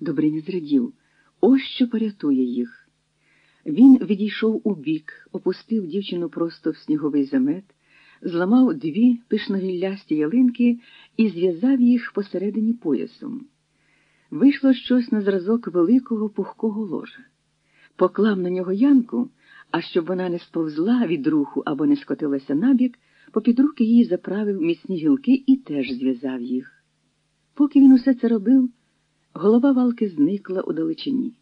Добриня зрадів. Ось що порятує їх. Він відійшов у бік, опустив дівчину просто в сніговий замет, зламав дві пишногіллясті ялинки і зв'язав їх посередині поясом. Вийшло щось на зразок великого пухкого ложа. Поклав на нього янку, а щоб вона не сповзла від руху або не скотилася набік, попід руки їй заправив міцні гілки і теж зв'язав їх. Поки він усе це робив, голова валки зникла у далечині.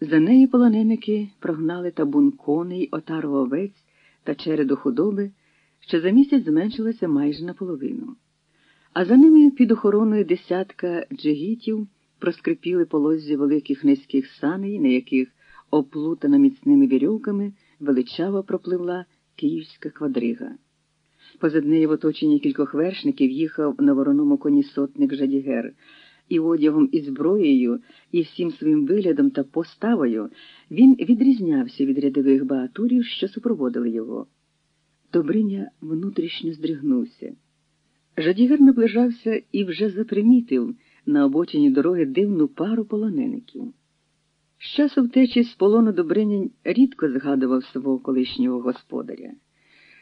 За нею полоненики прогнали табун коней, отару овець та череду худоби, що за місяць зменшилася майже наполовину. А за ними під охороною десятка джигітів проскрипіли полоззі великих низьких саней, на яких, оплутана міцними вірьовками, величаво пропливла київська квадрига. Позад неї в оточенні кількох вершників їхав на вороному коні сотник Жадігер, і одягом, і зброєю, і всім своїм виглядом та поставою він відрізнявся від рядових багатурів, що супроводили його. Добриня внутрішньо здригнувся. Жадігер наближався і вже запримітив на обочині дороги дивну пару полонеників. З часу втечі з полону Добриня рідко згадував свого колишнього господаря.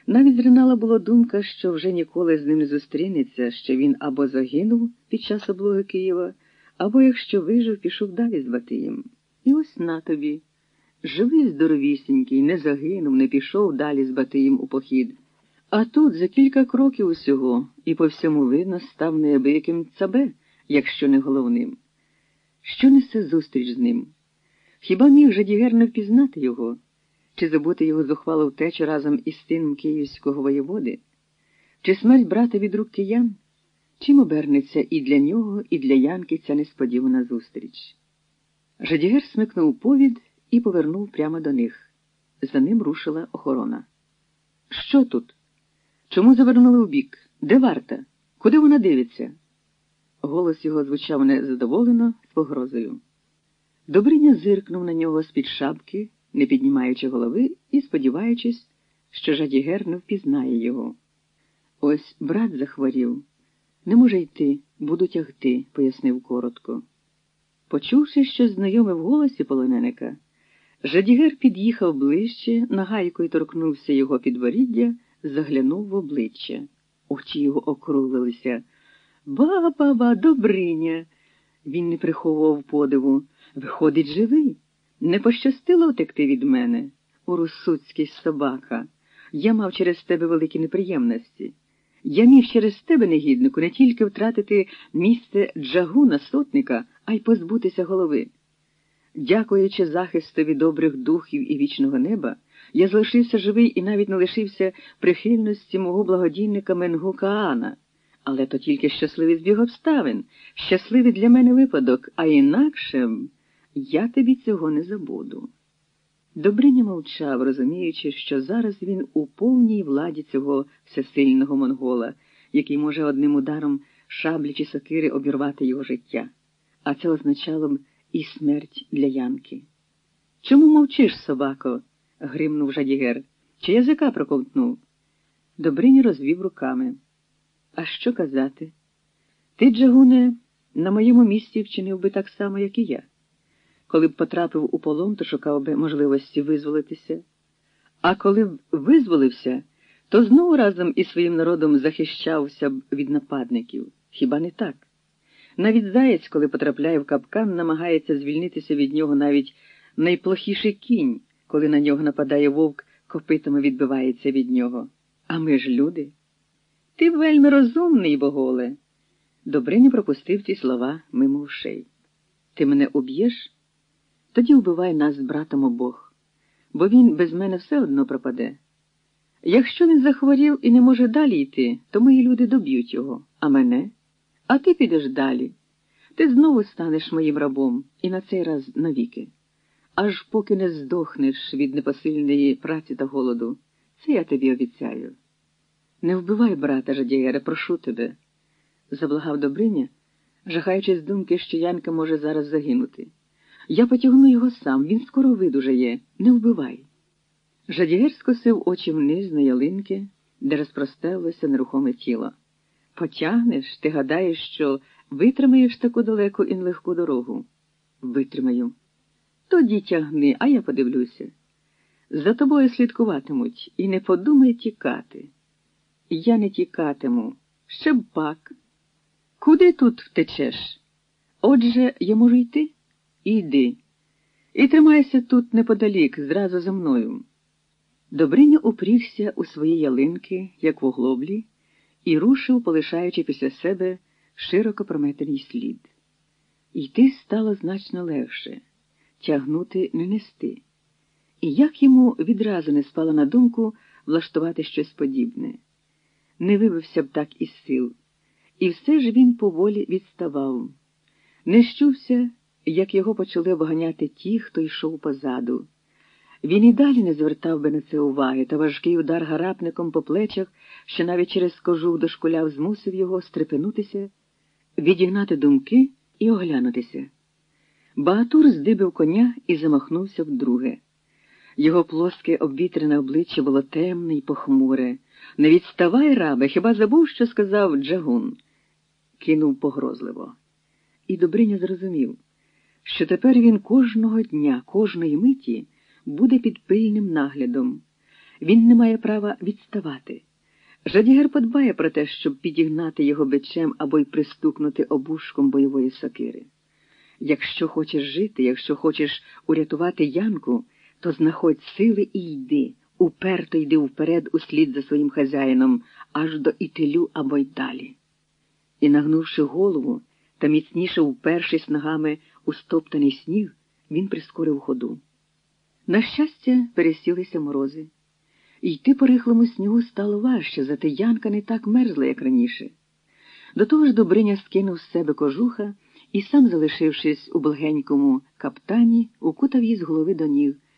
Навіть зринала була думка, що вже ніколи з ним не зустрінеться, що він або загинув під час облоги Києва, або, якщо вижив, пішов далі з Батиєм. І ось на тобі. Живий здоровісінький, не загинув, не пішов далі з Батиєм у похід. А тут за кілька кроків усього, і по всьому видно, став неабияким цабе, якщо не головним. Що несе зустріч з ним? Хіба міг Жадігер не впізнати його? Чи забути його зухвалу втечу разом із сином київського воєводи? Чи смерть брата від рук киян? Чим обернеться і для нього, і для Янки ця несподівана зустріч? Жадігер смикнув повід і повернув прямо до них. За ним рушила охорона. Що тут? Чому завернули вбік? Де варта? Куди вона дивиться? Голос його звучав незадоволено з погрозою. Добриня зиркнув на нього з-під шапки, не піднімаючи голови і сподіваючись, що Жадігер не впізнає його. Ось брат захворів. Не може йти, буду тягти, пояснив коротко. Почувши щось знайоме в голосі полоненика, Жадігер під'їхав ближче, нагайкою торкнувся його підборіддя, заглянув в обличчя. Очі його округлилися. Ба, ба, ба, Добриня. Він не приховував подиву. Виходить, живий. Не пощастило втекти від мене, урусуцький собака. Я мав через тебе великі неприємності. Я міг через тебе, негіднику, не тільки втратити місце джагуна сотника, а й позбутися голови. Дякуючи захистові добрих духів і вічного неба, я залишився живий і навіть не лишився прихильності мого благодійника Менгу Каана. Але то тільки щасливий збіг обставин, щасливий для мене випадок, а інакше я тобі цього не забуду. Добриня мовчав, розуміючи, що зараз він у повній владі цього всесильного монгола, який може одним ударом шаблі чи сокири обірвати його життя, а це означало б і смерть для Янки. Чому мовчиш, собако? гримнув Жадігер. Чи язика проковтнув? Добриня розвів руками. А що казати? Ти, Джагуне, на моєму місці вчинив би так само, як і я. Коли б потрапив у полон, то шукав би можливості визволитися. А коли б визволився, то знову разом із своїм народом захищався б від нападників. Хіба не так? Навіть заєць, коли потрапляє в капкан, намагається звільнитися від нього навіть найплохіший кінь, коли на нього нападає вовк, копитами відбивається від нього. А ми ж люди. Ти вельми розумний, боголе. Добриня пропустив ці слова мимо ушей. Ти мене уб'єш? Тоді вбивай нас з братом обох, бо він без мене все одно пропаде. Якщо він захворів і не може далі йти, то мої люди доб'ють його, а мене? А ти підеш далі. Ти знову станеш моїм рабом, і на цей раз навіки. Аж поки не здохнеш від непосильної праці та голоду. Це я тобі обіцяю. Не вбивай, брата Жадієре, прошу тебе, заблагав Добриня, жахаючись думки, що Янка може зараз загинути. Я потягну його сам, він скоро видужає, не вбивай. Жадігер скосив очі вниз на ялинки, де розпростелося нерухоме тіло. Потягнеш, ти гадаєш, що витримаєш таку далеку і нелегку дорогу. витримаю. Тоді тягни, а я подивлюся. За тобою слідкуватимуть і не подумай тікати. Я не тікатиму, ще б пак. Куди тут втечеш? Отже, я можу йти? Іди. І тримайся тут неподалік, зразу за мною. Добриня упрігся у свої ялинки, як в оглоблі, і рушив, полишаючи після себе широко прометений слід. Йти стало значно легше, тягнути не нести. І як йому відразу не спало на думку влаштувати щось подібне. Не вибився б так із сил, і все ж він поволі відставав. Не щувся, як його почали обганяти ті, хто йшов позаду. Він і далі не звертав би на це уваги, та важкий удар гарапником по плечах, що навіть через кожух дошкуляв, змусив його стрепенутися, відігнати думки і оглянутися. Багатур здибив коня і замахнувся вдруге. Його плоске обвітрене обличчя було темне й похмуре. Не відставай, рабе, хіба забув, що сказав Джагун? кинув погрозливо. І Добриня зрозумів, що тепер він кожного дня, кожної миті буде під пильним наглядом. Він не має права відставати. Жадігер подбає про те, щоб підігнати його бичем або й пристукнути обушком бойової сокири. Якщо хочеш жити, якщо хочеш урятувати Янку, то знаходь сили і йди, уперто йди вперед услід за своїм хазяїном, аж до ітилю або й далі. І, нагнувши голову та міцніше впершись ногами у стоптаний сніг, він прискорив ходу. На щастя, пересілися морози. Йти по рихлому снігу стало важче, зате Янка не так мерзла, як раніше. До того ж Добриня скинув з себе кожуха і сам, залишившись у благенькому каптані, укутав її з голови до ніг.